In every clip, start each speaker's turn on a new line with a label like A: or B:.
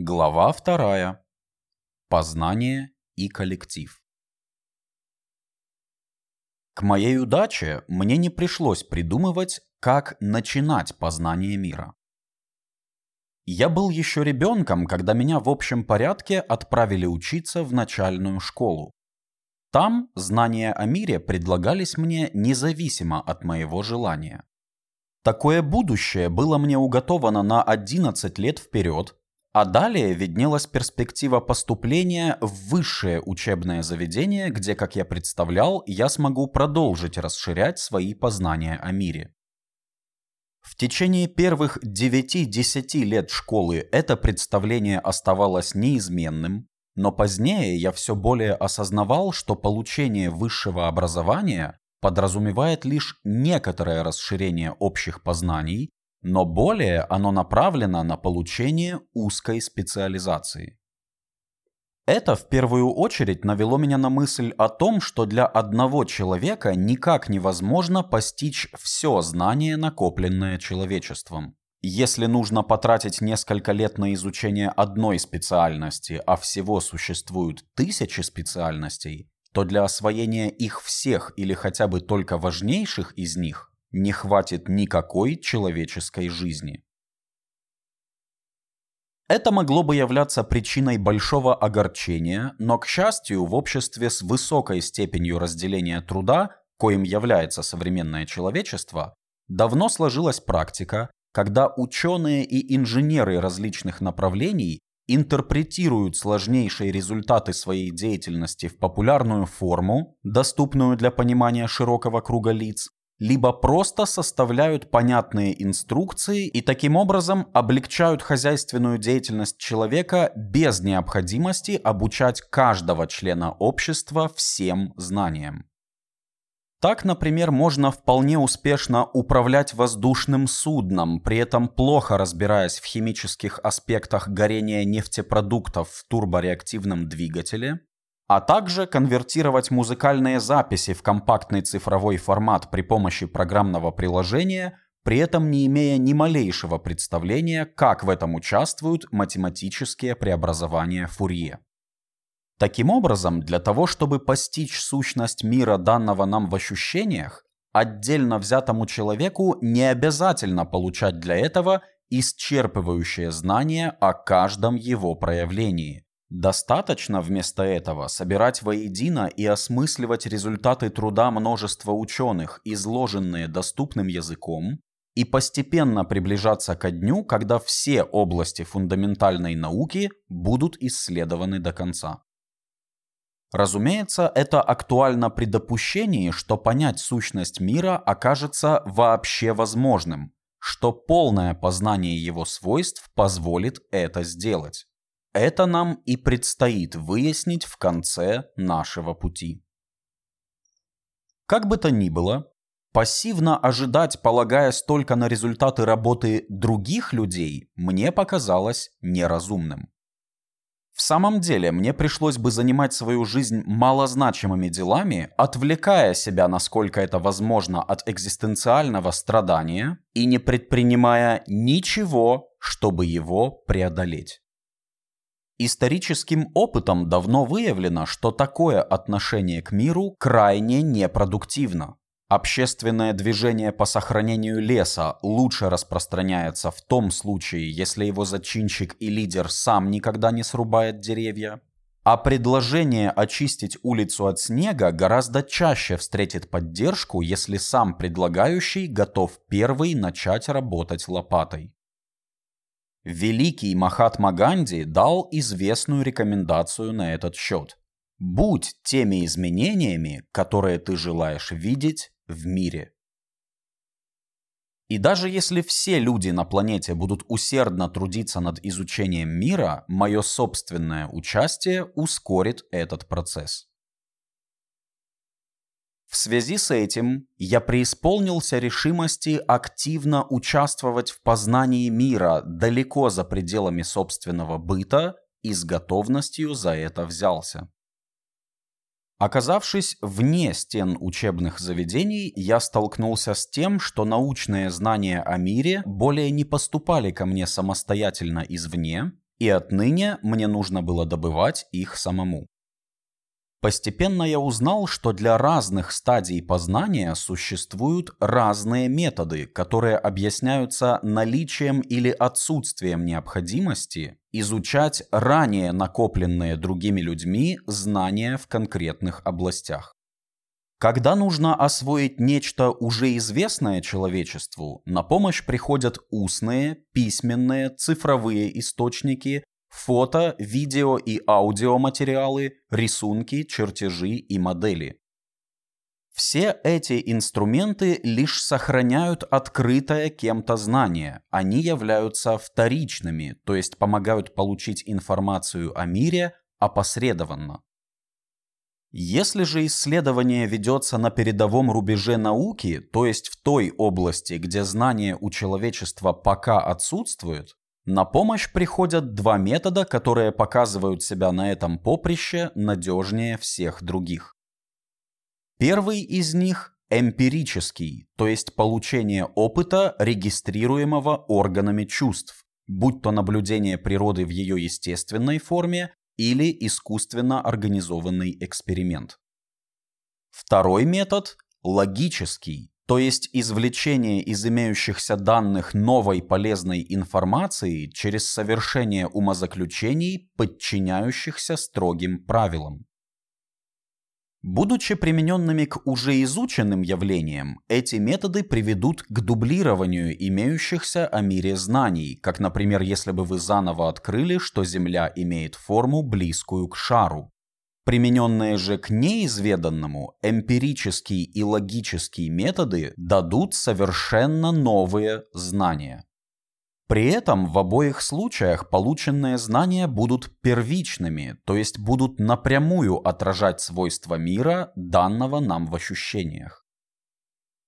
A: Глава вторая. Познание и коллектив. К моей удаче мне не пришлось придумывать, как начинать познание мира. Я был еще ребенком, когда меня в общем порядке отправили учиться в начальную школу. Там знания о мире предлагались мне независимо от моего желания. Такое будущее было мне уготовано на 11 лет вперед, а далее виднелась перспектива поступления в высшее учебное заведение, где, как я представлял, я смогу продолжить расширять свои познания о мире. В течение первых 9-10 лет школы это представление оставалось неизменным, но позднее я все более осознавал, что получение высшего образования подразумевает лишь некоторое расширение общих познаний, но более оно направлено на получение узкой специализации. Это в первую очередь навело меня на мысль о том, что для одного человека никак невозможно постичь все знание, накопленное человечеством. Если нужно потратить несколько лет на изучение одной специальности, а всего существуют тысячи специальностей, то для освоения их всех или хотя бы только важнейших из них не хватит никакой человеческой жизни. Это могло бы являться причиной большого огорчения, но, к счастью, в обществе с высокой степенью разделения труда, коим является современное человечество, давно сложилась практика, когда ученые и инженеры различных направлений интерпретируют сложнейшие результаты своей деятельности в популярную форму, доступную для понимания широкого круга лиц, либо просто составляют понятные инструкции и таким образом облегчают хозяйственную деятельность человека без необходимости обучать каждого члена общества всем знаниям. Так, например, можно вполне успешно управлять воздушным судном, при этом плохо разбираясь в химических аспектах горения нефтепродуктов в турбореактивном двигателе, а также конвертировать музыкальные записи в компактный цифровой формат при помощи программного приложения, при этом не имея ни малейшего представления, как в этом участвуют математические преобразования Фурье. Таким образом, для того, чтобы постичь сущность мира, данного нам в ощущениях, отдельно взятому человеку не обязательно получать для этого исчерпывающее знание о каждом его проявлении. Достаточно вместо этого собирать воедино и осмысливать результаты труда множества ученых, изложенные доступным языком, и постепенно приближаться ко дню, когда все области фундаментальной науки будут исследованы до конца. Разумеется, это актуально при допущении, что понять сущность мира окажется вообще возможным, что полное познание его свойств позволит это сделать. Это нам и предстоит выяснить в конце нашего пути. Как бы то ни было, пассивно ожидать, полагаясь только на результаты работы других людей, мне показалось неразумным. В самом деле, мне пришлось бы занимать свою жизнь малозначимыми делами, отвлекая себя, насколько это возможно, от экзистенциального страдания и не предпринимая ничего, чтобы его преодолеть. Историческим опытом давно выявлено, что такое отношение к миру крайне непродуктивно. Общественное движение по сохранению леса лучше распространяется в том случае, если его зачинщик и лидер сам никогда не срубает деревья, а предложение очистить улицу от снега гораздо чаще встретит поддержку, если сам предлагающий готов первый начать работать лопатой. Великий Махатма Ганди дал известную рекомендацию на этот счет. Будь теми изменениями, которые ты желаешь видеть в мире. И даже если все люди на планете будут усердно трудиться над изучением мира, мое собственное участие ускорит этот процесс. В связи с этим я преисполнился решимости активно участвовать в познании мира далеко за пределами собственного быта и с готовностью за это взялся. Оказавшись вне стен учебных заведений, я столкнулся с тем, что научные знания о мире более не поступали ко мне самостоятельно извне, и отныне мне нужно было добывать их самому. Постепенно я узнал, что для разных стадий познания существуют разные методы, которые объясняются наличием или отсутствием необходимости изучать ранее накопленные другими людьми знания в конкретных областях. Когда нужно освоить нечто уже известное человечеству, на помощь приходят устные, письменные, цифровые источники, фото, видео и аудиоматериалы, рисунки, чертежи и модели. Все эти инструменты лишь сохраняют открытое кем-то знание. Они являются вторичными, то есть помогают получить информацию о мире опосредованно. Если же исследование ведется на передовом рубеже науки, то есть в той области, где знания у человечества пока отсутствуют, на помощь приходят два метода, которые показывают себя на этом поприще надежнее всех других. Первый из них – эмпирический, то есть получение опыта, регистрируемого органами чувств, будь то наблюдение природы в ее естественной форме или искусственно организованный эксперимент. Второй метод – логический, то есть извлечение из имеющихся данных новой полезной информации через совершение умозаключений, подчиняющихся строгим правилам. Будучи примененными к уже изученным явлениям, эти методы приведут к дублированию имеющихся о мире знаний, как, например, если бы вы заново открыли, что Земля имеет форму, близкую к шару. Примененные же к неизведанному, эмпирические и логические методы дадут совершенно новые знания. При этом в обоих случаях полученные знания будут первичными, то есть будут напрямую отражать свойства мира, данного нам в ощущениях.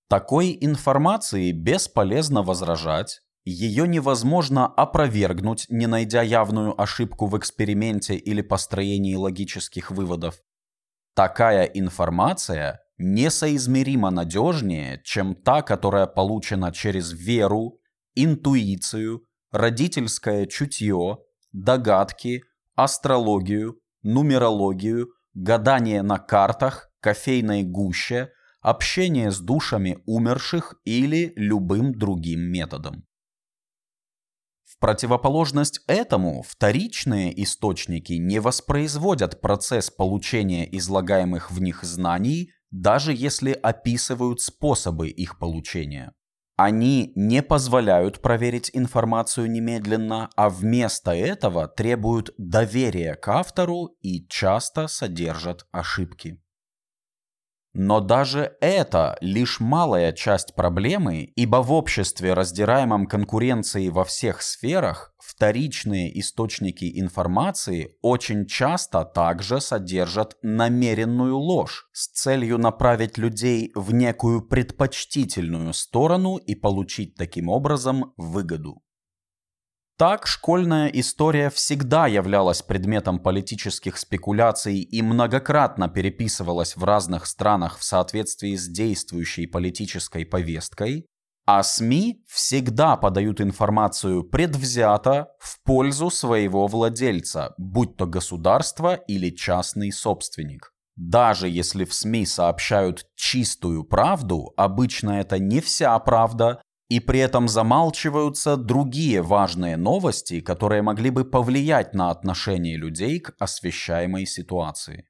A: Такой информации бесполезно возражать, ее невозможно опровергнуть, не найдя явную ошибку в эксперименте или построении логических выводов. Такая информация несоизмеримо надежнее, чем та, которая получена через веру, интуицию, родительское чутье, догадки, астрологию, нумерологию, гадание на картах, кофейной гуще, общение с душами умерших или любым другим методом. Противоположность этому вторичные источники не воспроизводят процесс получения излагаемых в них знаний, даже если описывают способы их получения. Они не позволяют проверить информацию немедленно, а вместо этого требуют доверия к автору и часто содержат ошибки. Но даже это лишь малая часть проблемы, ибо в обществе, раздираемом конкуренцией во всех сферах, вторичные источники информации очень часто также содержат намеренную ложь с целью направить людей в некую предпочтительную сторону и получить таким образом выгоду. Так, школьная история всегда являлась предметом политических спекуляций и многократно переписывалась в разных странах в соответствии с действующей политической повесткой, а СМИ всегда подают информацию предвзято в пользу своего владельца, будь то государство или частный собственник. Даже если в СМИ сообщают чистую правду, обычно это не вся правда, и при этом замалчиваются другие важные новости, которые могли бы повлиять на отношение людей к освещаемой ситуации.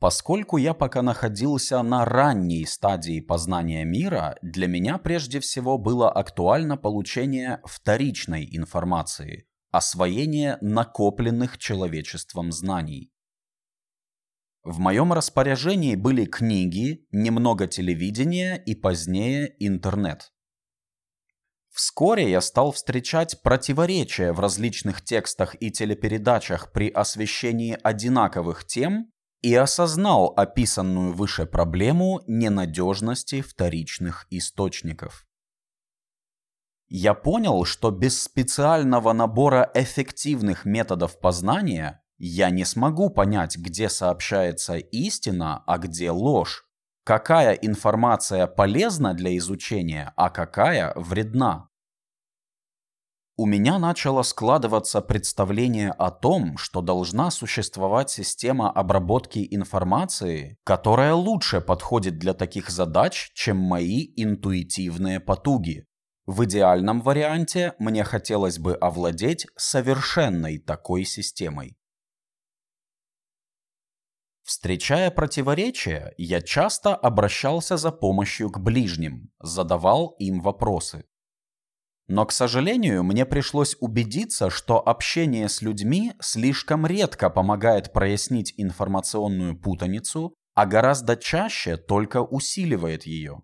A: Поскольку я пока находился на ранней стадии познания мира, для меня прежде всего было актуально получение вторичной информации, освоение накопленных человечеством знаний. В моем распоряжении были книги, немного телевидения и позднее интернет. Вскоре я стал встречать противоречия в различных текстах и телепередачах при освещении одинаковых тем и осознал описанную выше проблему ненадежности вторичных источников. Я понял, что без специального набора эффективных методов познания я не смогу понять, где сообщается истина, а где ложь. Какая информация полезна для изучения, а какая вредна. у меня начало складываться представление о том, что должна существовать система обработки информации, которая лучше подходит для таких задач, чем мои интуитивные потуги. В идеальном варианте мне хотелось бы овладеть совершенной такой системой. Встречая противоречия, я часто обращался за помощью к ближним, задавал им вопросы. Но, к сожалению, мне пришлось убедиться, что общение с людьми слишком редко помогает прояснить информационную путаницу, а гораздо чаще только усиливает ее.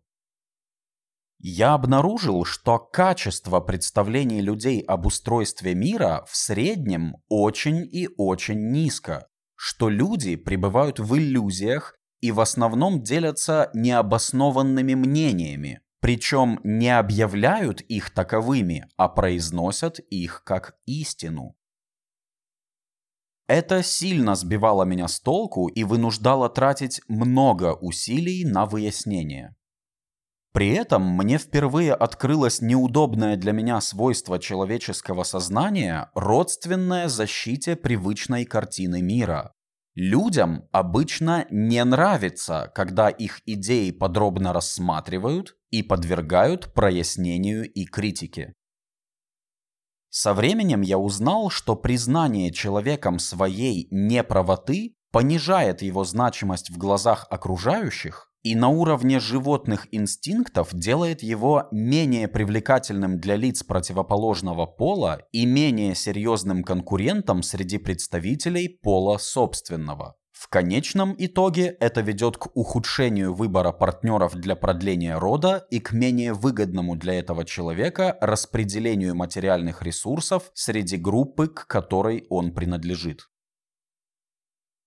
A: Я обнаружил, что качество представлений людей об устройстве мира в среднем очень и очень низко, что люди пребывают в иллюзиях и в основном делятся необоснованными мнениями, причем не объявляют их таковыми, а произносят их как истину. Это сильно сбивало меня с толку и вынуждало тратить много усилий на выяснение. При этом мне впервые открылось неудобное для меня свойство человеческого сознания, родственное защите привычной картины мира, Людям обычно не нравится, когда их идеи подробно рассматривают и подвергают прояснению и критике. Со временем я узнал, что признание человеком своей неправоты понижает его значимость в глазах окружающих и на уровне животных инстинктов делает его менее привлекательным для лиц противоположного пола и менее серьезным конкурентом среди представителей пола собственного. В конечном итоге это ведет к ухудшению выбора партнеров для продления рода и к менее выгодному для этого человека распределению материальных ресурсов среди группы, к которой он принадлежит.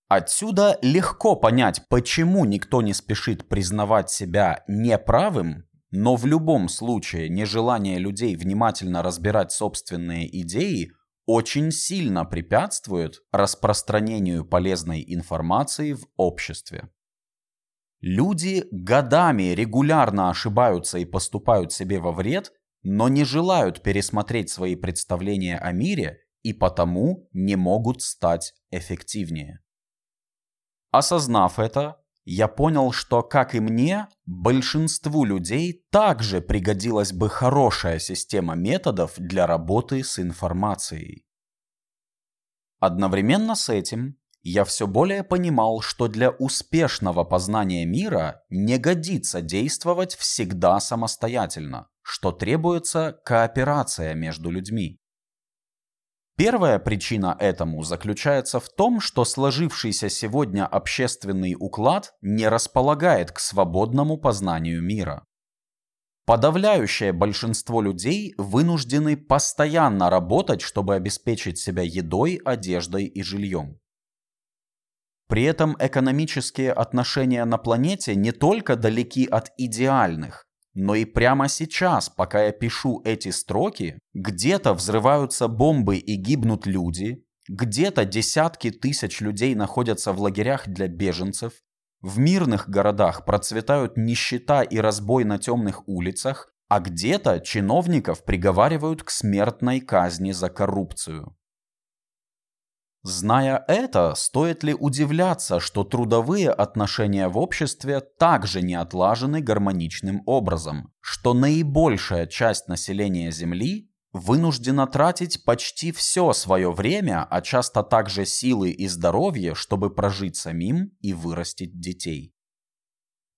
A: Отсюда легко понять, почему никто не спешит признавать себя неправым, но в любом случае нежелание людей внимательно разбирать собственные идеи очень сильно препятствует распространению полезной информации в обществе. Люди годами регулярно ошибаются и поступают себе во вред, но не желают пересмотреть свои представления о мире и потому не могут стать эффективнее. Осознав это, я понял, что, как и мне, большинству людей также пригодилась бы хорошая система методов для работы с информацией. Одновременно с этим я все более понимал, что для успешного познания мира не годится действовать всегда самостоятельно, что требуется кооперация между людьми. Первая причина этому заключается в том, что сложившийся сегодня общественный уклад не располагает к свободному познанию мира. Подавляющее большинство людей вынуждены постоянно работать, чтобы обеспечить себя едой, одеждой и жильем. При этом экономические отношения на планете не только далеки от идеальных, но и прямо сейчас, пока я пишу эти строки, где-то взрываются бомбы и гибнут люди, где-то десятки тысяч людей находятся в лагерях для беженцев, в мирных городах процветают нищета и разбой на темных улицах, а где-то чиновников приговаривают к смертной казни за коррупцию. Зная это, стоит ли удивляться, что трудовые отношения в обществе также не отлажены гармоничным образом, что наибольшая часть населения Земли вынуждена тратить почти все свое время, а часто также силы и здоровье, чтобы прожить самим и вырастить детей.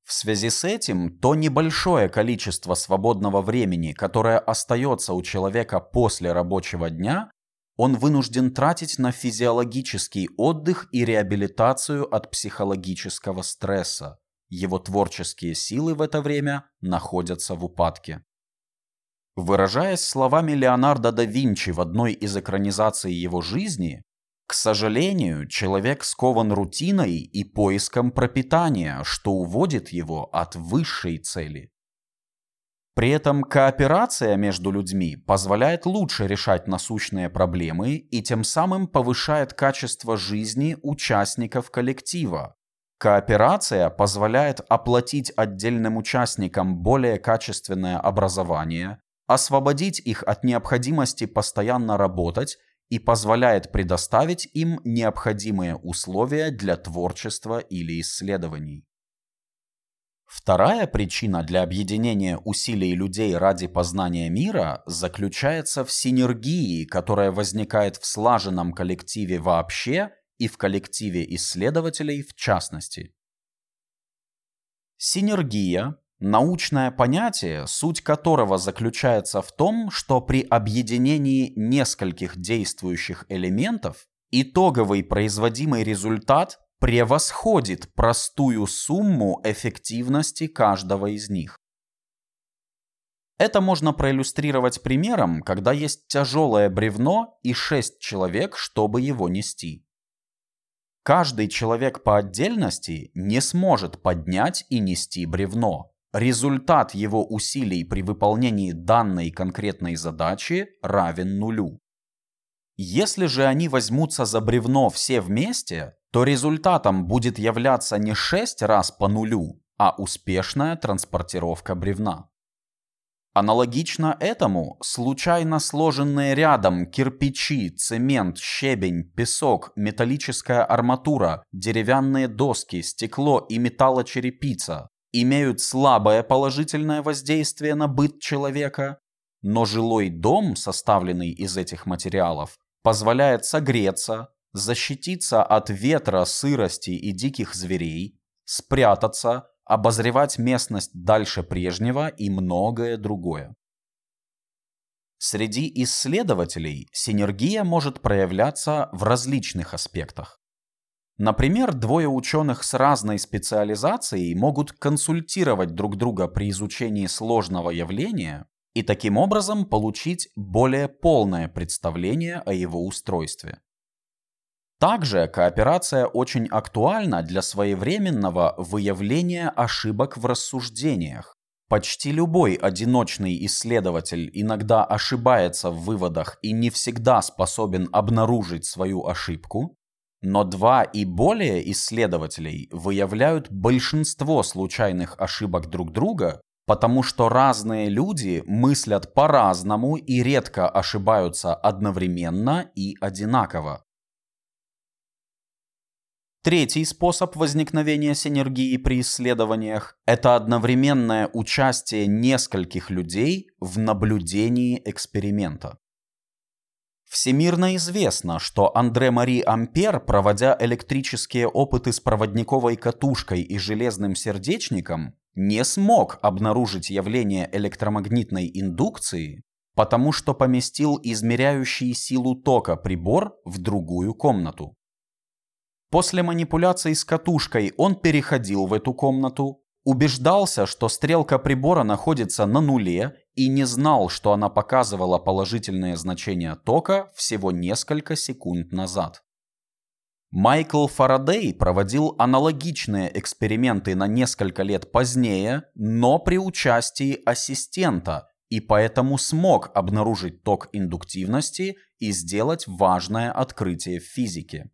A: В связи с этим, то небольшое количество свободного времени, которое остается у человека после рабочего дня, он вынужден тратить на физиологический отдых и реабилитацию от психологического стресса. Его творческие силы в это время находятся в упадке. Выражаясь словами Леонардо да Винчи в одной из экранизаций его жизни, к сожалению, человек скован рутиной и поиском пропитания, что уводит его от высшей цели. При этом кооперация между людьми позволяет лучше решать насущные проблемы и тем самым повышает качество жизни участников коллектива. Кооперация позволяет оплатить отдельным участникам более качественное образование, освободить их от необходимости постоянно работать и позволяет предоставить им необходимые условия для творчества или исследований. Вторая причина для объединения усилий людей ради познания мира заключается в синергии, которая возникает в слаженном коллективе вообще и в коллективе исследователей в частности. Синергия Научное понятие, суть которого заключается в том, что при объединении нескольких действующих элементов итоговый производимый результат превосходит простую сумму эффективности каждого из них. Это можно проиллюстрировать примером, когда есть тяжелое бревно и шесть человек, чтобы его нести. Каждый человек по отдельности не сможет поднять и нести бревно, результат его усилий при выполнении данной конкретной задачи равен нулю. Если же они возьмутся за бревно все вместе, то результатом будет являться не 6 раз по нулю, а успешная транспортировка бревна. Аналогично этому, случайно сложенные рядом кирпичи, цемент, щебень, песок, металлическая арматура, деревянные доски, стекло и металлочерепица имеют слабое положительное воздействие на быт человека, но жилой дом, составленный из этих материалов, позволяет согреться, защититься от ветра, сырости и диких зверей, спрятаться, обозревать местность дальше прежнего и многое другое. Среди исследователей синергия может проявляться в различных аспектах. Например, двое ученых с разной специализацией могут консультировать друг друга при изучении сложного явления и таким образом получить более полное представление о его устройстве. Также кооперация очень актуальна для своевременного выявления ошибок в рассуждениях. Почти любой одиночный исследователь иногда ошибается в выводах и не всегда способен обнаружить свою ошибку, но два и более исследователей выявляют большинство случайных ошибок друг друга, потому что разные люди мыслят по-разному и редко ошибаются одновременно и одинаково. Третий способ возникновения синергии при исследованиях – это одновременное участие нескольких людей в наблюдении эксперимента. Всемирно известно, что Андре-Мари Ампер, проводя электрические опыты с проводниковой катушкой и железным сердечником, не смог обнаружить явление электромагнитной индукции, потому что поместил измеряющий силу тока прибор в другую комнату. После манипуляций с катушкой он переходил в эту комнату, убеждался, что стрелка прибора находится на нуле и не знал, что она показывала положительное значение тока всего несколько секунд назад. Майкл Фарадей проводил аналогичные эксперименты на несколько лет позднее, но при участии ассистента, и поэтому смог обнаружить ток индуктивности и сделать важное открытие в физике.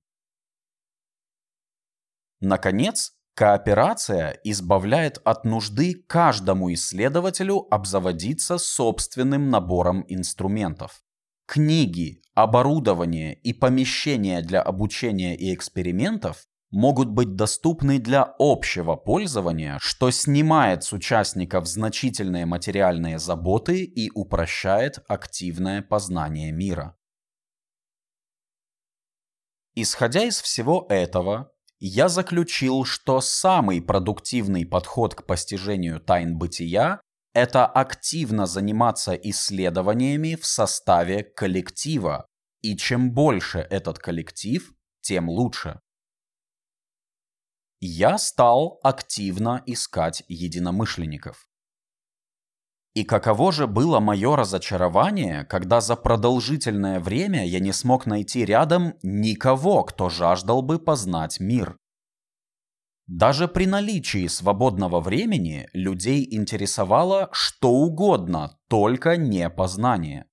A: Наконец, Кооперация избавляет от нужды каждому исследователю обзаводиться собственным набором инструментов. Книги, оборудование и помещения для обучения и экспериментов могут быть доступны для общего пользования, что снимает с участников значительные материальные заботы и упрощает активное познание мира. Исходя из всего этого, я заключил, что самый продуктивный подход к постижению тайн бытия – это активно заниматься исследованиями в составе коллектива, и чем больше этот коллектив, тем лучше. Я стал активно искать единомышленников. И каково же было мое разочарование, когда за продолжительное время я не смог найти рядом никого, кто жаждал бы познать мир. Даже при наличии свободного времени людей интересовало что угодно, только не познание.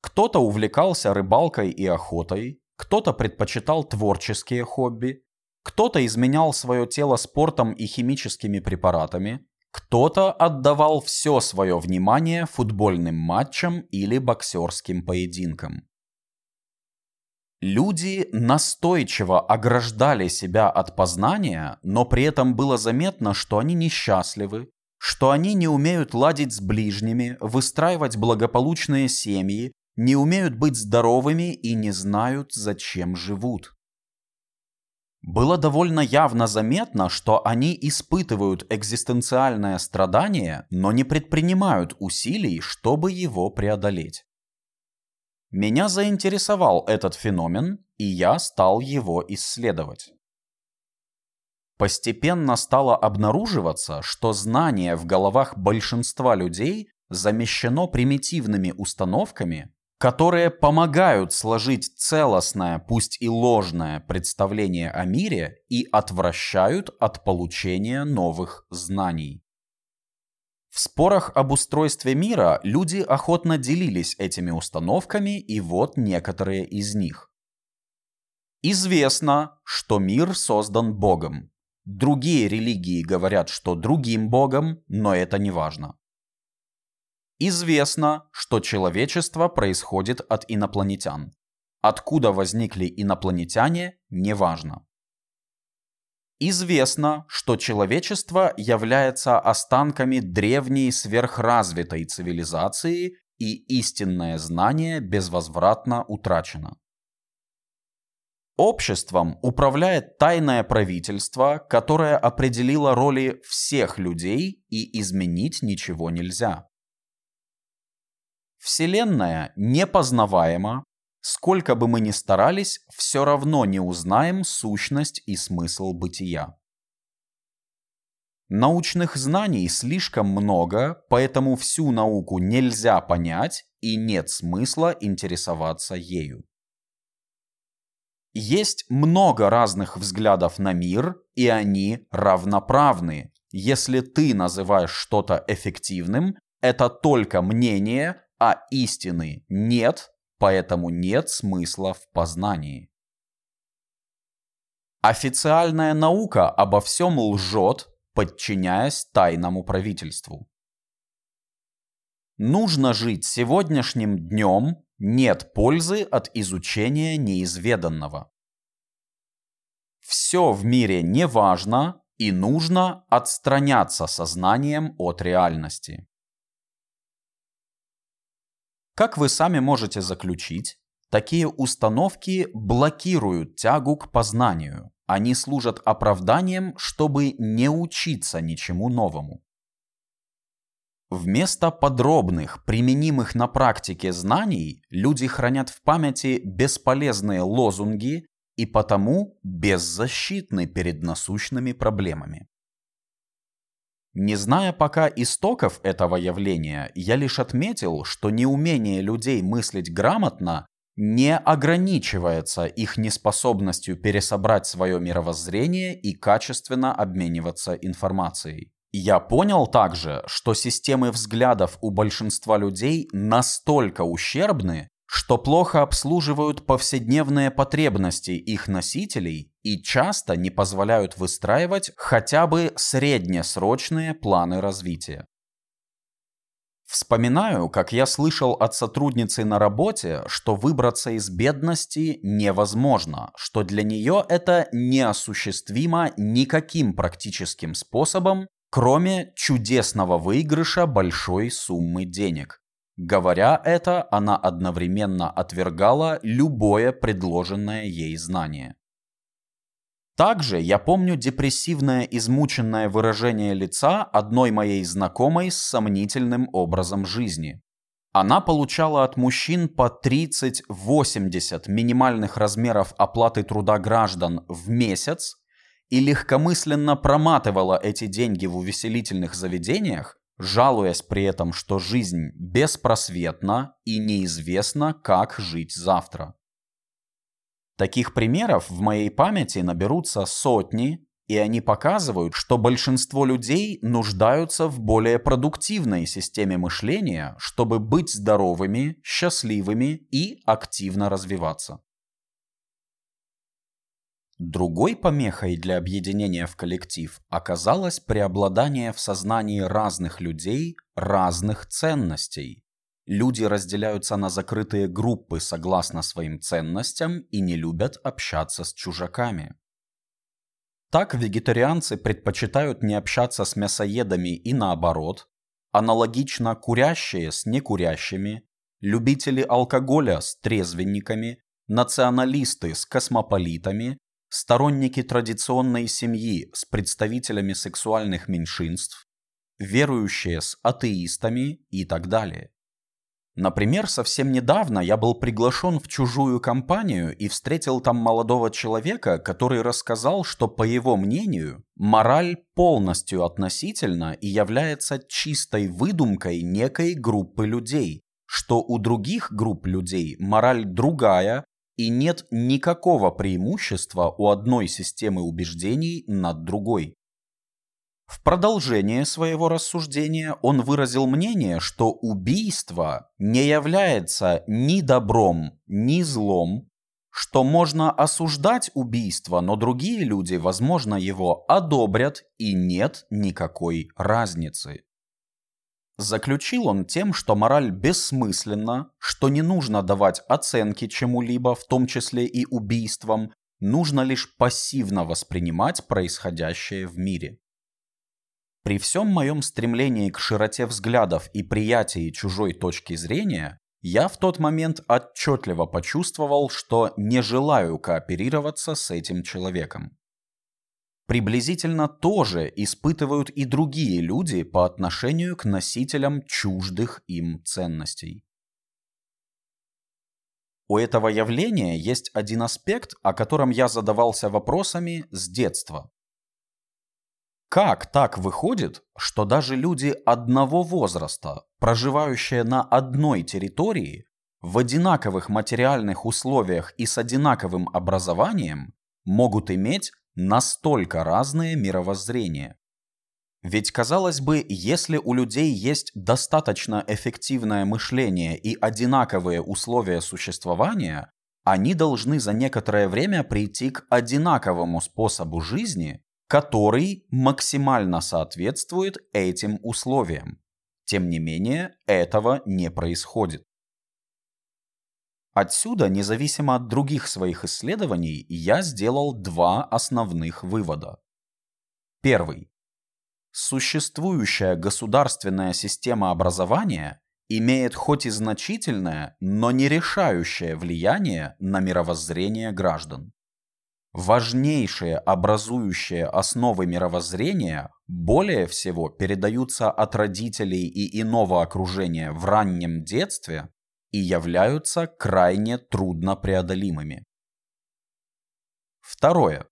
A: Кто-то увлекался рыбалкой и охотой, кто-то предпочитал творческие хобби, кто-то изменял свое тело спортом и химическими препаратами, Кто-то отдавал все свое внимание футбольным матчам или боксерским поединкам. Люди настойчиво ограждали себя от познания, но при этом было заметно, что они несчастливы, что они не умеют ладить с ближними, выстраивать благополучные семьи, не умеют быть здоровыми и не знают, зачем живут. Было довольно явно заметно, что они испытывают экзистенциальное страдание, но не предпринимают усилий, чтобы его преодолеть. Меня заинтересовал этот феномен, и я стал его исследовать. Постепенно стало обнаруживаться, что знание в головах большинства людей замещено примитивными установками, которые помогают сложить целостное, пусть и ложное представление о мире и отвращают от получения новых знаний. В спорах об устройстве мира люди охотно делились этими установками, и вот некоторые из них. Известно, что мир создан Богом. Другие религии говорят, что другим Богом, но это не важно. Известно, что человечество происходит от инопланетян. Откуда возникли инопланетяне, неважно. Известно, что человечество является останками древней сверхразвитой цивилизации и истинное знание безвозвратно утрачено. Обществом управляет тайное правительство, которое определило роли всех людей и изменить ничего нельзя. Вселенная непознаваема, Сколько бы мы ни старались, все равно не узнаем сущность и смысл бытия. Научных знаний слишком много, поэтому всю науку нельзя понять и нет смысла интересоваться ею. Есть много разных взглядов на мир, и они равноправны. Если ты называешь что-то эффективным, это только мнение, а истины нет, поэтому нет смысла в познании. Официальная наука обо всем лжет, подчиняясь тайному правительству. Нужно жить сегодняшним днем, нет пользы от изучения неизведанного. Все в мире не важно, и нужно отстраняться сознанием от реальности. Как вы сами можете заключить, такие установки блокируют тягу к познанию. Они служат оправданием, чтобы не учиться ничему новому. Вместо подробных, применимых на практике знаний, люди хранят в памяти бесполезные лозунги и потому беззащитны перед насущными проблемами. Не зная пока истоков этого явления, я лишь отметил, что неумение людей мыслить грамотно не ограничивается их неспособностью пересобрать свое мировоззрение и качественно обмениваться информацией. Я понял также, что системы взглядов у большинства людей настолько ущербны, что плохо обслуживают повседневные потребности их носителей и часто не позволяют выстраивать хотя бы среднесрочные планы развития. Вспоминаю, как я слышал от сотрудницы на работе, что выбраться из бедности невозможно, что для нее это неосуществимо никаким практическим способом, кроме чудесного выигрыша большой суммы денег. Говоря это, она одновременно отвергала любое предложенное ей знание. Также я помню депрессивное измученное выражение лица одной моей знакомой с сомнительным образом жизни. Она получала от мужчин по 30-80 минимальных размеров оплаты труда граждан в месяц и легкомысленно проматывала эти деньги в увеселительных заведениях, жалуясь при этом, что жизнь беспросветна и неизвестно, как жить завтра. Таких примеров в моей памяти наберутся сотни, и они показывают, что большинство людей нуждаются в более продуктивной системе мышления, чтобы быть здоровыми, счастливыми и активно развиваться. Другой помехой для объединения в коллектив оказалось преобладание в сознании разных людей разных ценностей. Люди разделяются на закрытые группы согласно своим ценностям и не любят общаться с чужаками. Так вегетарианцы предпочитают не общаться с мясоедами и наоборот, аналогично курящие с некурящими, любители алкоголя с трезвенниками, националисты с космополитами, сторонники традиционной семьи с представителями сексуальных меньшинств, верующие с атеистами и так далее. Например, совсем недавно я был приглашен в чужую компанию и встретил там молодого человека, который рассказал, что, по его мнению, мораль полностью относительна и является чистой выдумкой некой группы людей, что у других групп людей мораль другая и нет никакого преимущества у одной системы убеждений над другой. В продолжение своего рассуждения он выразил мнение, что убийство не является ни добром, ни злом, что можно осуждать убийство, но другие люди, возможно, его одобрят, и нет никакой разницы. Заключил он тем, что мораль бессмысленна, что не нужно давать оценки чему-либо, в том числе и убийствам, нужно лишь пассивно воспринимать происходящее в мире. При всем моем стремлении к широте взглядов и приятии чужой точки зрения, я в тот момент отчетливо почувствовал, что не желаю кооперироваться с этим человеком приблизительно то же испытывают и другие люди по отношению к носителям чуждых им ценностей. У этого явления есть один аспект, о котором я задавался вопросами с детства. Как так выходит, что даже люди одного возраста, проживающие на одной территории, в одинаковых материальных условиях и с одинаковым образованием, могут иметь настолько разные мировоззрения. Ведь, казалось бы, если у людей есть достаточно эффективное мышление и одинаковые условия существования, они должны за некоторое время прийти к одинаковому способу жизни, который максимально соответствует этим условиям. Тем не менее, этого не происходит. Отсюда, независимо от других своих исследований, я сделал два основных вывода. Первый. Существующая государственная система образования имеет хоть и значительное, но не решающее влияние на мировоззрение граждан. Важнейшие образующие основы мировоззрения более всего передаются от родителей и иного окружения в раннем детстве и являются крайне труднопреодолимыми. Второе.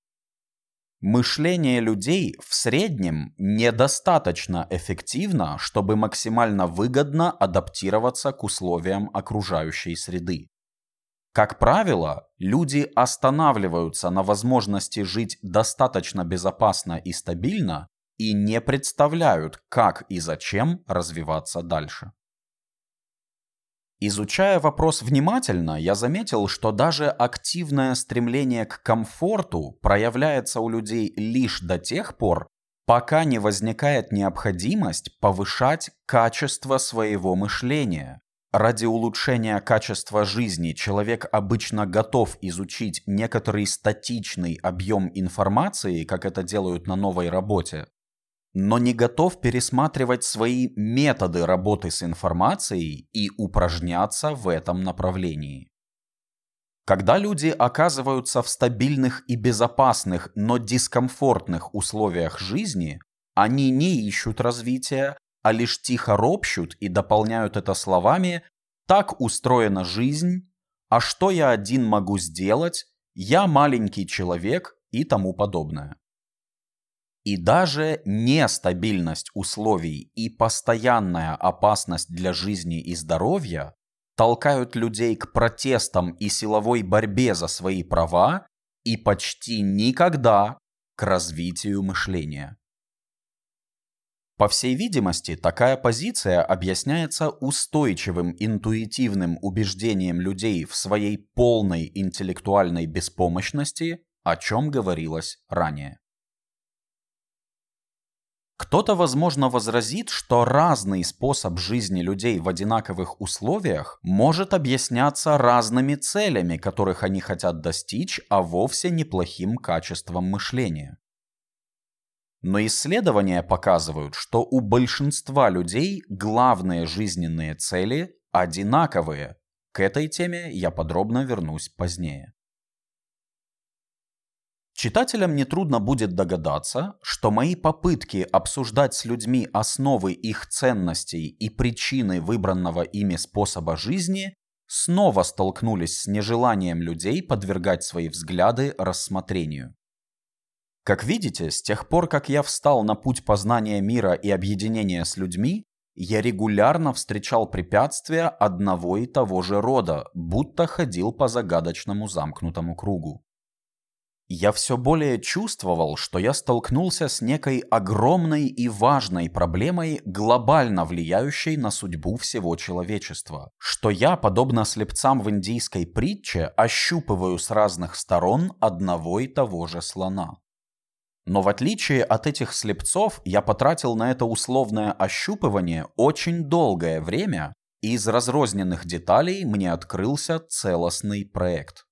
A: Мышление людей в среднем недостаточно эффективно, чтобы максимально выгодно адаптироваться к условиям окружающей среды. Как правило, люди останавливаются на возможности жить достаточно безопасно и стабильно и не представляют, как и зачем развиваться дальше. Изучая вопрос внимательно, я заметил, что даже активное стремление к комфорту проявляется у людей лишь до тех пор, пока не возникает необходимость повышать качество своего мышления. Ради улучшения качества жизни человек обычно готов изучить некоторый статичный объем информации, как это делают на новой работе, но не готов пересматривать свои методы работы с информацией и упражняться в этом направлении. Когда люди оказываются в стабильных и безопасных, но дискомфортных условиях жизни, они не ищут развития, а лишь тихо ропщут и дополняют это словами «так устроена жизнь», «а что я один могу сделать», «я маленький человек» и тому подобное. И даже нестабильность условий и постоянная опасность для жизни и здоровья толкают людей к протестам и силовой борьбе за свои права и почти никогда к развитию мышления. По всей видимости, такая позиция объясняется устойчивым интуитивным убеждением людей в своей полной интеллектуальной беспомощности о чем говорилось ранее. Кто-то, возможно, возразит, что разный способ жизни людей в одинаковых условиях может объясняться разными целями, которых они хотят достичь, а вовсе неплохим качеством мышления. Но исследования показывают, что у большинства людей главные жизненные цели одинаковые. К этой теме я подробно вернусь позднее. Читателям нетрудно будет догадаться, что мои попытки обсуждать с людьми основы их ценностей и причины выбранного ими способа жизни снова столкнулись с нежеланием людей подвергать свои взгляды рассмотрению. Как видите, с тех пор, как я встал на путь познания мира и объединения с людьми, я регулярно встречал препятствия одного и того же рода, будто ходил по загадочному замкнутому кругу. Я все более чувствовал, что я столкнулся с некой огромной и важной проблемой, глобально влияющей на судьбу всего человечества. Что я, подобно слепцам в индийской притче, ощупываю с разных сторон одного и того же слона. Но в отличие от этих слепцов, я потратил на это условное ощупывание очень долгое время, и из разрозненных деталей мне открылся целостный проект.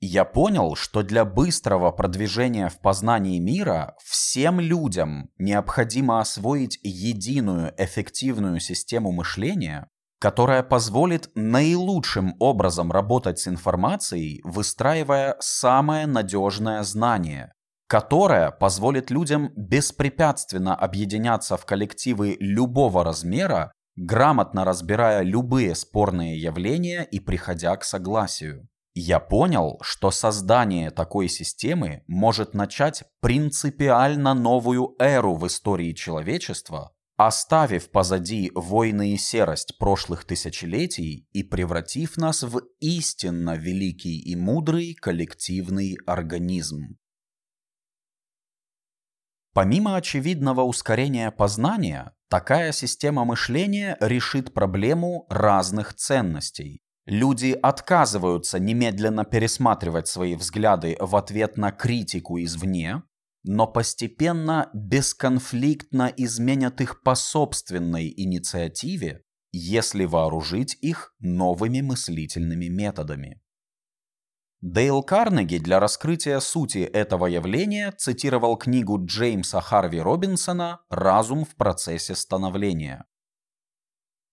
A: Я понял, что для быстрого продвижения в познании мира всем людям необходимо освоить единую эффективную систему мышления, которая позволит наилучшим образом работать с информацией, выстраивая самое надежное знание, которое позволит людям беспрепятственно объединяться в коллективы любого размера, грамотно разбирая любые спорные явления и приходя к согласию. Я понял, что создание такой системы может начать принципиально новую эру в истории человечества, оставив позади войны и серость прошлых тысячелетий и превратив нас в истинно великий и мудрый коллективный организм. Помимо очевидного ускорения познания, такая система мышления решит проблему разных ценностей, Люди отказываются немедленно пересматривать свои взгляды в ответ на критику извне, но постепенно бесконфликтно изменят их по собственной инициативе, если вооружить их новыми мыслительными методами. Дейл Карнеги для раскрытия сути этого явления цитировал книгу Джеймса Харви Робинсона «Разум в процессе становления»,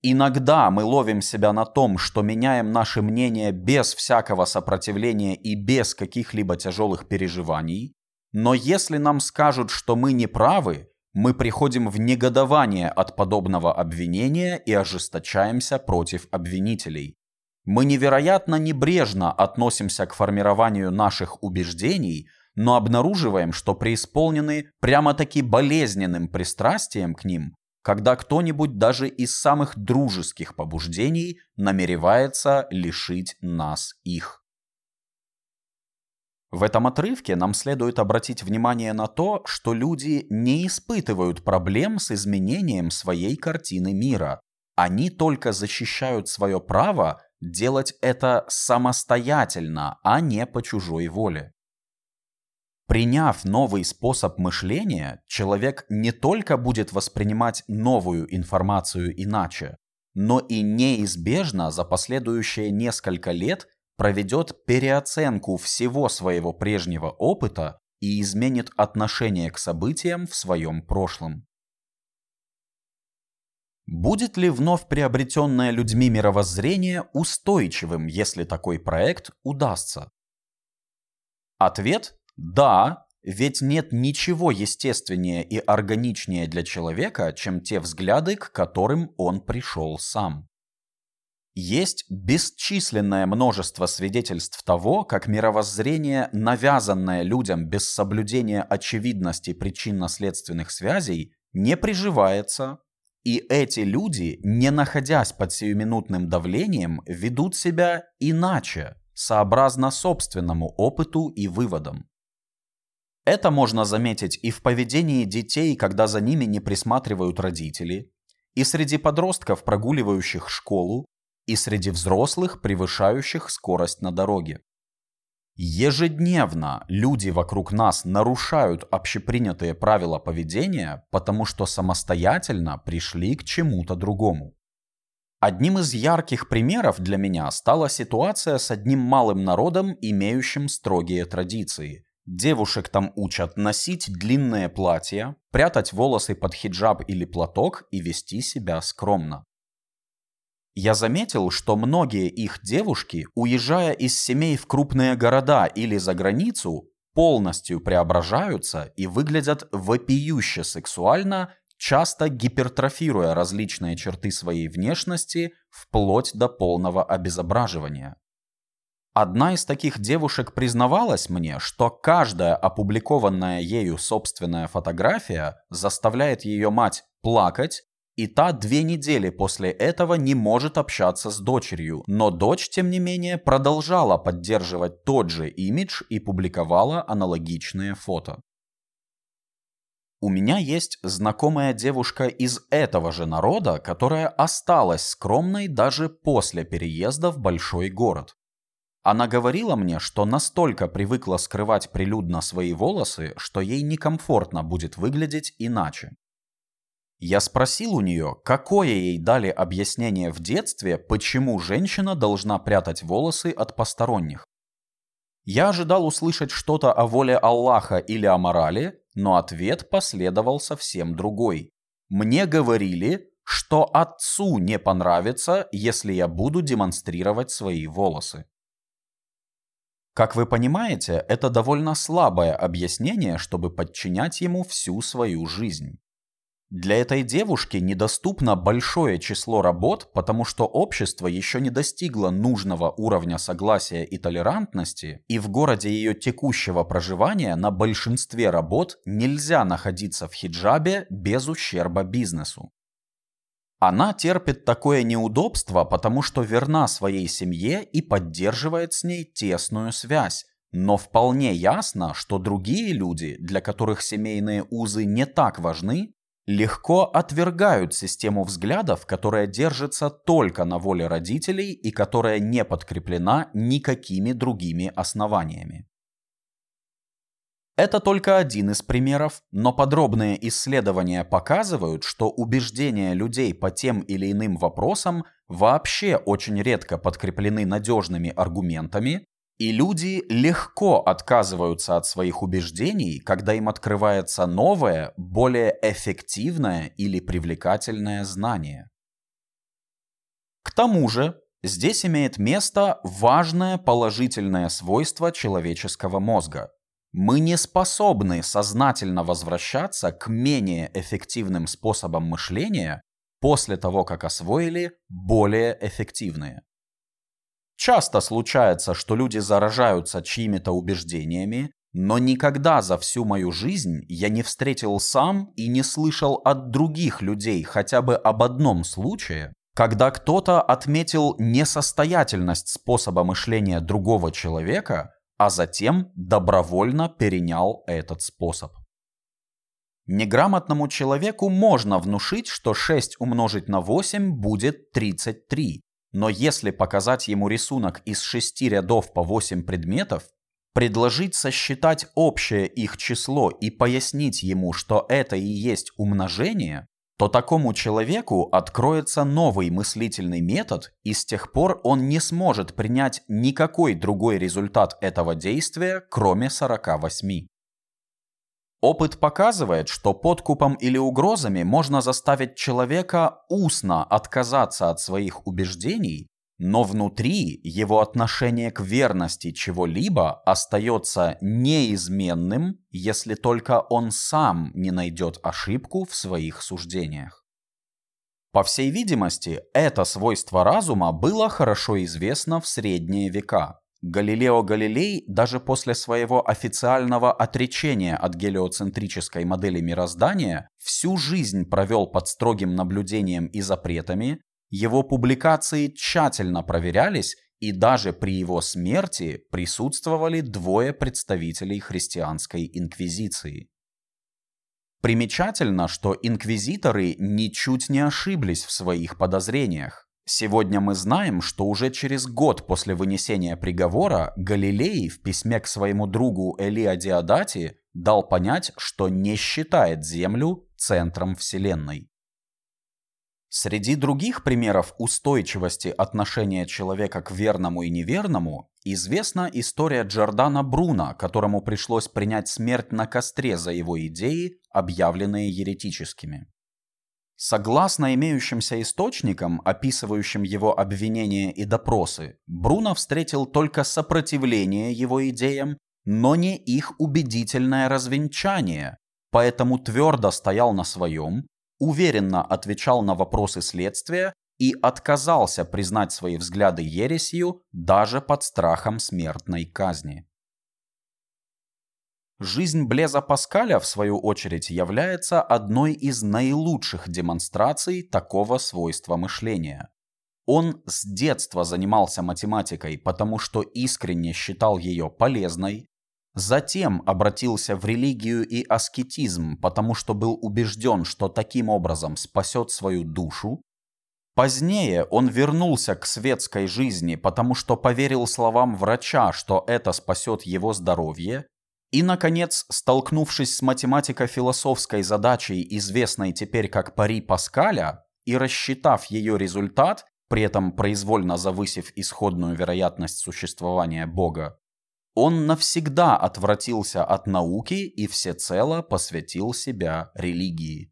A: Иногда мы ловим себя на том, что меняем наше мнение без всякого сопротивления и без каких-либо тяжелых переживаний, но если нам скажут, что мы не правы, мы приходим в негодование от подобного обвинения и ожесточаемся против обвинителей. Мы невероятно небрежно относимся к формированию наших убеждений, но обнаруживаем, что преисполнены прямо-таки болезненным пристрастием к ним, когда кто-нибудь даже из самых дружеских побуждений намеревается лишить нас их. В этом отрывке нам следует обратить внимание на то, что люди не испытывают проблем с изменением своей картины мира. Они только защищают свое право делать это самостоятельно, а не по чужой воле. Приняв новый способ мышления, человек не только будет воспринимать новую информацию иначе, но и неизбежно за последующие несколько лет проведет переоценку всего своего прежнего опыта и изменит отношение к событиям в своем прошлом. Будет ли вновь приобретенное людьми мировоззрение устойчивым, если такой проект удастся? Ответ да, ведь нет ничего естественнее и органичнее для человека, чем те взгляды, к которым он пришел сам. Есть бесчисленное множество свидетельств того, как мировоззрение, навязанное людям без соблюдения очевидности причинно-следственных связей, не приживается, и эти люди, не находясь под сиюминутным давлением, ведут себя иначе, сообразно собственному опыту и выводам. Это можно заметить и в поведении детей, когда за ними не присматривают родители, и среди подростков, прогуливающих школу, и среди взрослых, превышающих скорость на дороге. Ежедневно люди вокруг нас нарушают общепринятые правила поведения, потому что самостоятельно пришли к чему-то другому. Одним из ярких примеров для меня стала ситуация с одним малым народом, имеющим строгие традиции. Девушек там учат носить длинные платья, прятать волосы под хиджаб или платок и вести себя скромно. Я заметил, что многие их девушки, уезжая из семей в крупные города или за границу, полностью преображаются и выглядят вопиюще сексуально, часто гипертрофируя различные черты своей внешности вплоть до полного обезображивания. Одна из таких девушек признавалась мне, что каждая опубликованная ею собственная фотография заставляет ее мать плакать, и та две недели после этого не может общаться с дочерью, но дочь, тем не менее, продолжала поддерживать тот же имидж и публиковала аналогичные фото. У меня есть знакомая девушка из этого же народа, которая осталась скромной даже после переезда в большой город. Она говорила мне, что настолько привыкла скрывать прилюдно свои волосы, что ей некомфортно будет выглядеть иначе. Я спросил у нее, какое ей дали объяснение в детстве, почему женщина должна прятать волосы от посторонних. Я ожидал услышать что-то о воле Аллаха или о морали, но ответ последовал совсем другой. Мне говорили, что отцу не понравится, если я буду демонстрировать свои волосы. Как вы понимаете, это довольно слабое объяснение, чтобы подчинять ему всю свою жизнь. Для этой девушки недоступно большое число работ, потому что общество еще не достигло нужного уровня согласия и толерантности, и в городе ее текущего проживания на большинстве работ нельзя находиться в хиджабе без ущерба бизнесу. Она терпит такое неудобство, потому что верна своей семье и поддерживает с ней тесную связь, но вполне ясно, что другие люди, для которых семейные узы не так важны, легко отвергают систему взглядов, которая держится только на воле родителей и которая не подкреплена никакими другими основаниями. Это только один из примеров, но подробные исследования показывают, что убеждения людей по тем или иным вопросам вообще очень редко подкреплены надежными аргументами, и люди легко отказываются от своих убеждений, когда им открывается новое, более эффективное или привлекательное знание. К тому же, здесь имеет место важное положительное свойство человеческого мозга. Мы не способны сознательно возвращаться к менее эффективным способам мышления после того, как освоили более эффективные. Часто случается, что люди заражаются чьими-то убеждениями, но никогда за всю мою жизнь я не встретил сам и не слышал от других людей хотя бы об одном случае, когда кто-то отметил несостоятельность способа мышления другого человека, а затем добровольно перенял этот способ. Неграмотному человеку можно внушить, что 6 умножить на 8 будет 33, но если показать ему рисунок из шести рядов по 8 предметов, предложить сосчитать общее их число и пояснить ему, что это и есть умножение, то такому человеку откроется новый мыслительный метод, и с тех пор он не сможет принять никакой другой результат этого действия, кроме 48. Опыт показывает, что подкупом или угрозами можно заставить человека устно отказаться от своих убеждений, но внутри его отношение к верности чего-либо остается неизменным, если только он сам не найдет ошибку в своих суждениях. По всей видимости, это свойство разума было хорошо известно в средние века, Галилео Галилей даже после своего официального отречения от гелиоцентрической модели мироздания всю жизнь провел под строгим наблюдением и запретами, его публикации тщательно проверялись, и даже при его смерти присутствовали двое представителей христианской инквизиции. Примечательно, что инквизиторы ничуть не ошиблись в своих подозрениях. Сегодня мы знаем, что уже через год после вынесения приговора Галилей в письме к своему другу Элиа Диадати дал понять, что не считает Землю центром Вселенной. Среди других примеров устойчивости отношения человека к верному и неверному известна история Джордана Бруна, которому пришлось принять смерть на костре за его идеи, объявленные еретическими. Согласно имеющимся источникам, описывающим его обвинения и допросы, Бруно встретил только сопротивление его идеям, но не их убедительное развенчание, поэтому твердо стоял на своем, уверенно отвечал на вопросы следствия и отказался признать свои взгляды ересью даже под страхом смертной казни. Жизнь Блеза Паскаля, в свою очередь, является одной из наилучших демонстраций такого свойства мышления. Он с детства занимался математикой, потому что искренне считал ее полезной, Затем обратился в религию и аскетизм, потому что был убежден, что таким образом спасет свою душу. Позднее он вернулся к светской жизни, потому что поверил словам врача, что это спасет его здоровье. И, наконец, столкнувшись с математико-философской задачей, известной теперь как пари Паскаля, и рассчитав ее результат, при этом произвольно завысив исходную вероятность существования Бога, он навсегда отвратился от науки и всецело посвятил себя религии.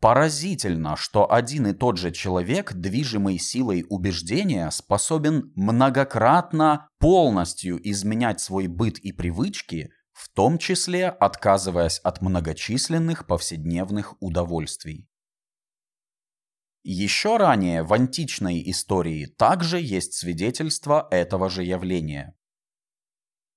A: Поразительно, что один и тот же человек, движимый силой убеждения, способен многократно полностью изменять свой быт и привычки, в том числе отказываясь от многочисленных повседневных удовольствий. Еще ранее в античной истории также есть свидетельство этого же явления.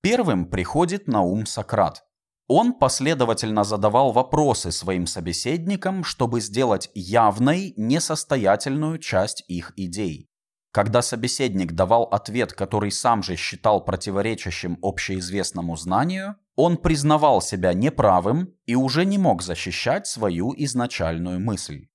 A: Первым приходит на ум Сократ. Он последовательно задавал вопросы своим собеседникам, чтобы сделать явной несостоятельную часть их идей. Когда собеседник давал ответ, который сам же считал противоречащим общеизвестному знанию, он признавал себя неправым и уже не мог защищать свою изначальную мысль.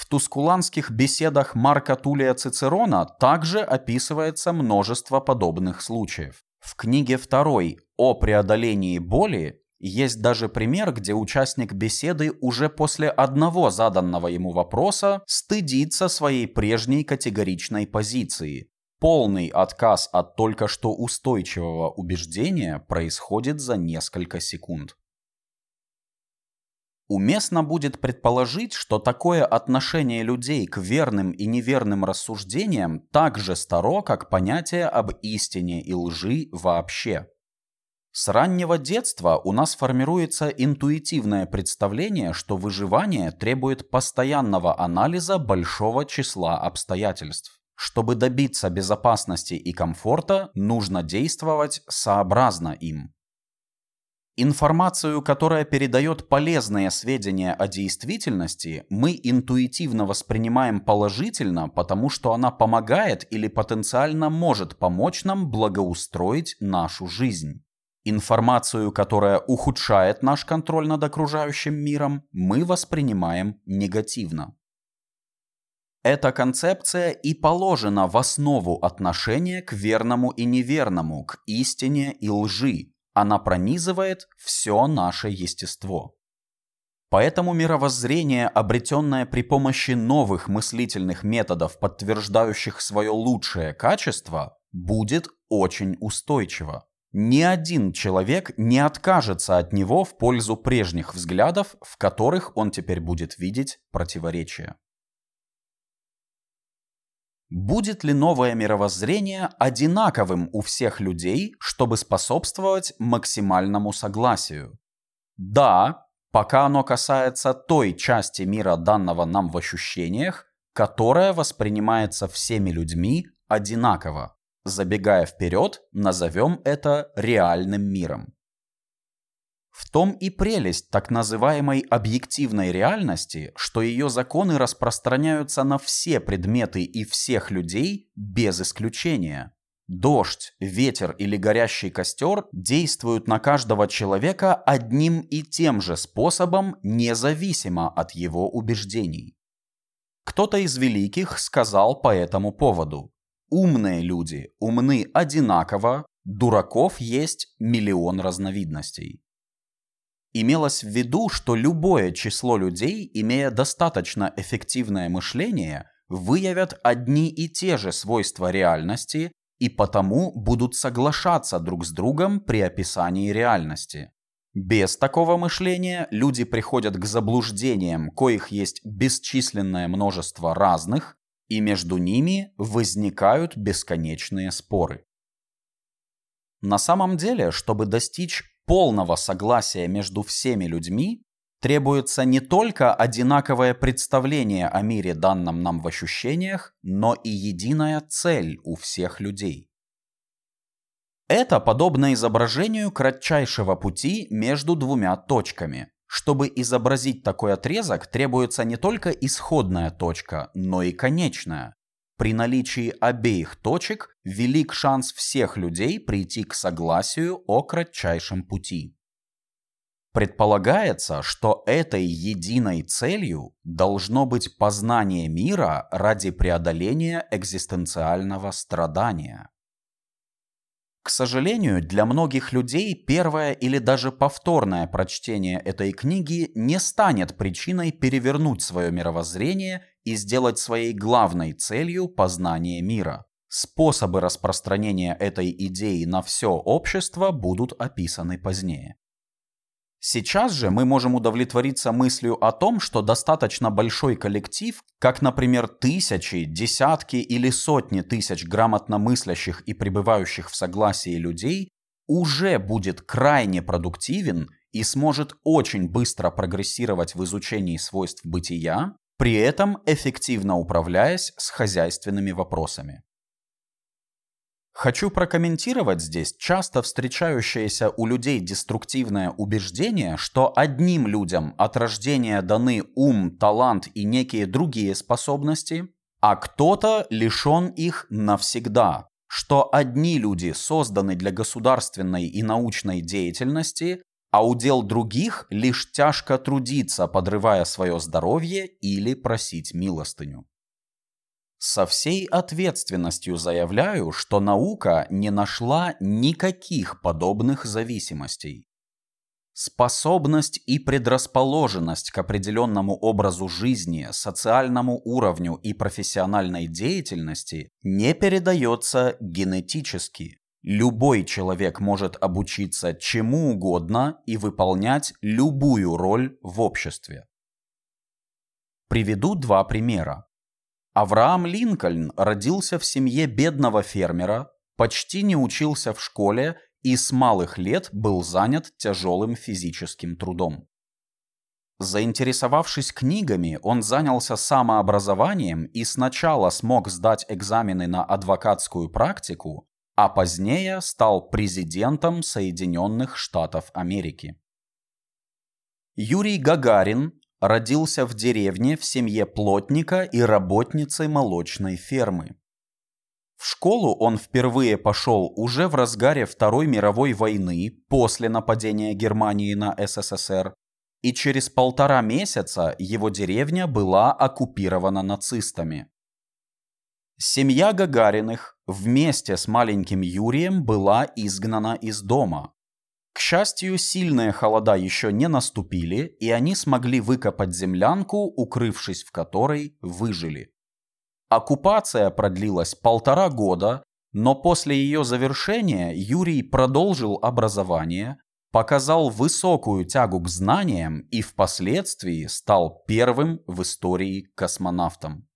A: В тускуланских беседах Марка Тулия Цицерона также описывается множество подобных случаев. В книге второй о преодолении боли есть даже пример, где участник беседы уже после одного заданного ему вопроса стыдится своей прежней категоричной позиции. Полный отказ от только что устойчивого убеждения происходит за несколько секунд. Уместно будет предположить, что такое отношение людей к верным и неверным рассуждениям так же старо, как понятие об истине и лжи вообще. С раннего детства у нас формируется интуитивное представление, что выживание требует постоянного анализа большого числа обстоятельств. Чтобы добиться безопасности и комфорта, нужно действовать сообразно им. Информацию, которая передает полезные сведения о действительности, мы интуитивно воспринимаем положительно, потому что она помогает или потенциально может помочь нам благоустроить нашу жизнь. Информацию, которая ухудшает наш контроль над окружающим миром, мы воспринимаем негативно. Эта концепция и положена в основу отношения к верному и неверному, к истине и лжи, она пронизывает все наше естество. Поэтому мировоззрение, обретенное при помощи новых мыслительных методов, подтверждающих свое лучшее качество, будет очень устойчиво. Ни один человек не откажется от него в пользу прежних взглядов, в которых он теперь будет видеть противоречия. Будет ли новое мировоззрение одинаковым у всех людей, чтобы способствовать максимальному согласию? Да, пока оно касается той части мира, данного нам в ощущениях, которая воспринимается всеми людьми одинаково. Забегая вперед, назовем это реальным миром. В том и прелесть так называемой объективной реальности, что ее законы распространяются на все предметы и всех людей без исключения. Дождь, ветер или горящий костер действуют на каждого человека одним и тем же способом, независимо от его убеждений. Кто-то из великих сказал по этому поводу «Умные люди умны одинаково, дураков есть миллион разновидностей». Имелось в виду, что любое число людей, имея достаточно эффективное мышление, выявят одни и те же свойства реальности и потому будут соглашаться друг с другом при описании реальности. Без такого мышления люди приходят к заблуждениям, коих есть бесчисленное множество разных, и между ними возникают бесконечные споры. На самом деле, чтобы достичь полного согласия между всеми людьми, требуется не только одинаковое представление о мире, данном нам в ощущениях, но и единая цель у всех людей. Это подобно изображению кратчайшего пути между двумя точками. Чтобы изобразить такой отрезок, требуется не только исходная точка, но и конечная. При наличии обеих точек велик шанс всех людей прийти к согласию о кратчайшем пути. Предполагается, что этой единой целью должно быть познание мира ради преодоления экзистенциального страдания. К сожалению, для многих людей первое или даже повторное прочтение этой книги не станет причиной перевернуть свое мировоззрение и сделать своей главной целью познание мира. Способы распространения этой идеи на все общество будут описаны позднее. Сейчас же мы можем удовлетвориться мыслью о том, что достаточно большой коллектив, как, например, тысячи, десятки или сотни тысяч грамотно мыслящих и пребывающих в согласии людей, уже будет крайне продуктивен и сможет очень быстро прогрессировать в изучении свойств бытия, при этом эффективно управляясь с хозяйственными вопросами. Хочу прокомментировать здесь часто встречающееся у людей деструктивное убеждение, что одним людям от рождения даны ум, талант и некие другие способности, а кто-то лишен их навсегда, что одни люди созданы для государственной и научной деятельности, а удел других лишь тяжко трудиться, подрывая свое здоровье или просить милостыню. Со всей ответственностью заявляю, что наука не нашла никаких подобных зависимостей. Способность и предрасположенность к определенному образу жизни, социальному уровню и профессиональной деятельности не передается генетически. Любой человек может обучиться чему угодно и выполнять любую роль в обществе. Приведу два примера. Авраам Линкольн родился в семье бедного фермера, почти не учился в школе и с малых лет был занят тяжелым физическим трудом. Заинтересовавшись книгами, он занялся самообразованием и сначала смог сдать экзамены на адвокатскую практику, а позднее стал президентом Соединенных Штатов Америки. Юрий Гагарин родился в деревне в семье плотника и работницы молочной фермы. В школу он впервые пошел уже в разгаре Второй мировой войны после нападения Германии на СССР, и через полтора месяца его деревня была оккупирована нацистами. Семья Гагариных вместе с маленьким Юрием была изгнана из дома, к счастью, сильные холода еще не наступили, и они смогли выкопать землянку, укрывшись в которой выжили. Оккупация продлилась полтора года, но после ее завершения Юрий продолжил образование, показал высокую тягу к знаниям и впоследствии стал первым в истории космонавтом.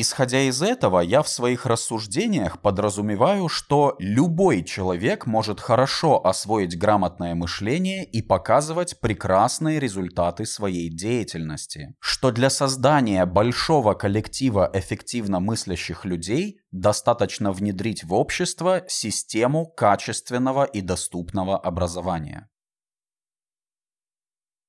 A: Исходя из этого, я в своих рассуждениях подразумеваю, что любой человек может хорошо освоить грамотное мышление и показывать прекрасные результаты своей деятельности. Что для создания большого коллектива эффективно мыслящих людей достаточно внедрить в общество систему качественного и доступного образования.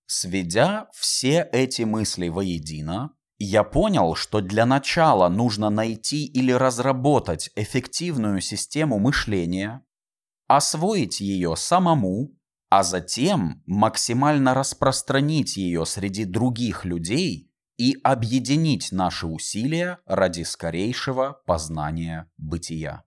A: Сведя все эти мысли воедино, я понял, что для начала нужно найти или разработать эффективную систему мышления, освоить ее самому, а затем максимально распространить ее среди других людей и объединить наши усилия ради скорейшего познания бытия.